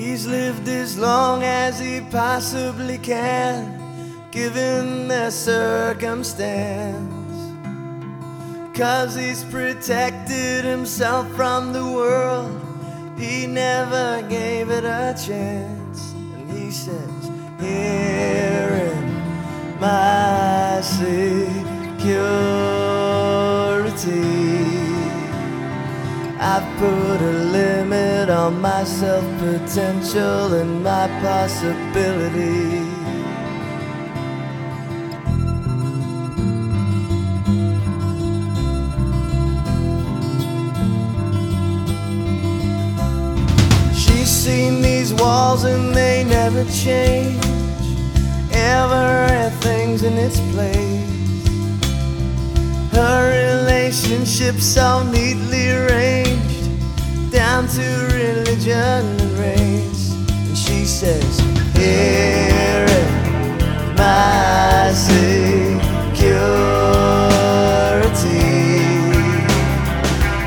He's lived as long as he possibly can, given the circumstance. Cause he's protected himself from the world, he never gave it a chance. And he says, Here in my security. I've put a limit on my self potential and my possibility. She's seen these walls and they never change. Everything's in its place. Her relationships so neatly arranged down to religion and race. And she says, Here in my security,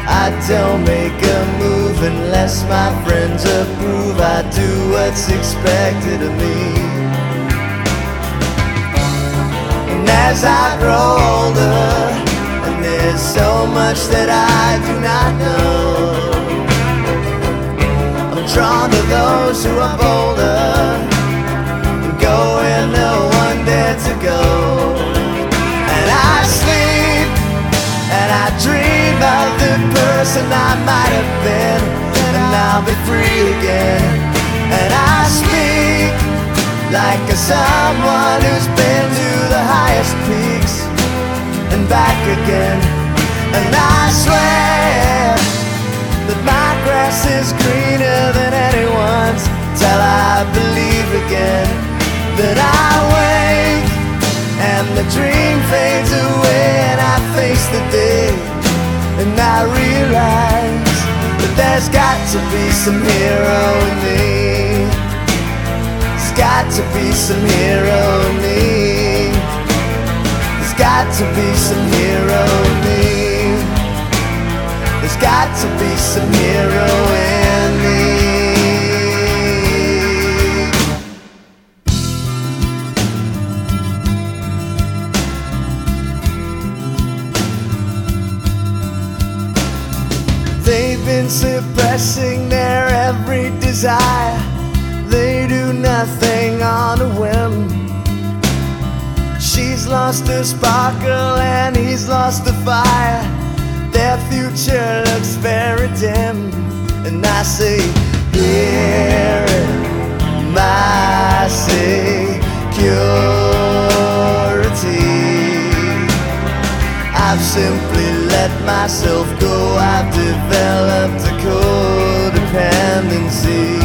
I don't make a move unless my friends approve. I do what's expected of me. And as I grow older, and there's so much that I do not know. Drawn to those who are bolder and go where no one dared to go. And I sleep and I dream of the person I might have been, and I'll be free again. And I speak like a someone who's been to the highest peaks and back again. And I swear the dream fades away and I face the day and I realize that there's got to be some hero in me. There's got to be some hero in me. There's got to be some hero They've been suppressing their every desire. They do nothing on a whim. She's lost her sparkle and he's lost the fire. Their future looks very dim. And I say, I've simply let myself go. I've developed a codependency.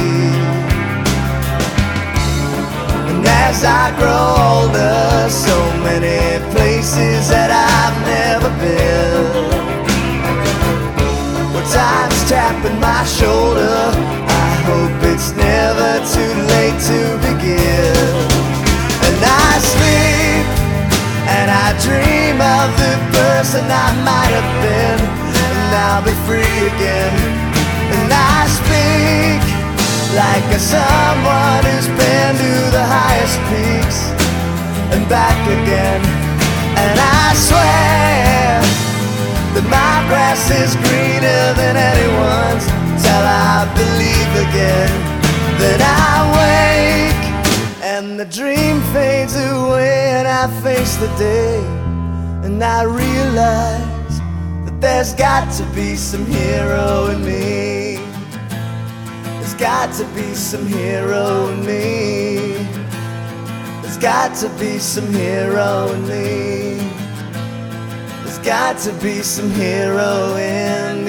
And as I grow older, so many places that I've never been. Where time's tapping my shoulder. I hope it's never too late to begin. Been, and I'll be free again. And I speak like a someone who's been to the highest peaks and back again. And I swear that my grass is greener than anyone's till I believe again that I wake and the dream fades away and I face the day and I realize there's got to be some hero in me. There's got to be some hero in me. There's got to be some hero in me. There's got to be some hero in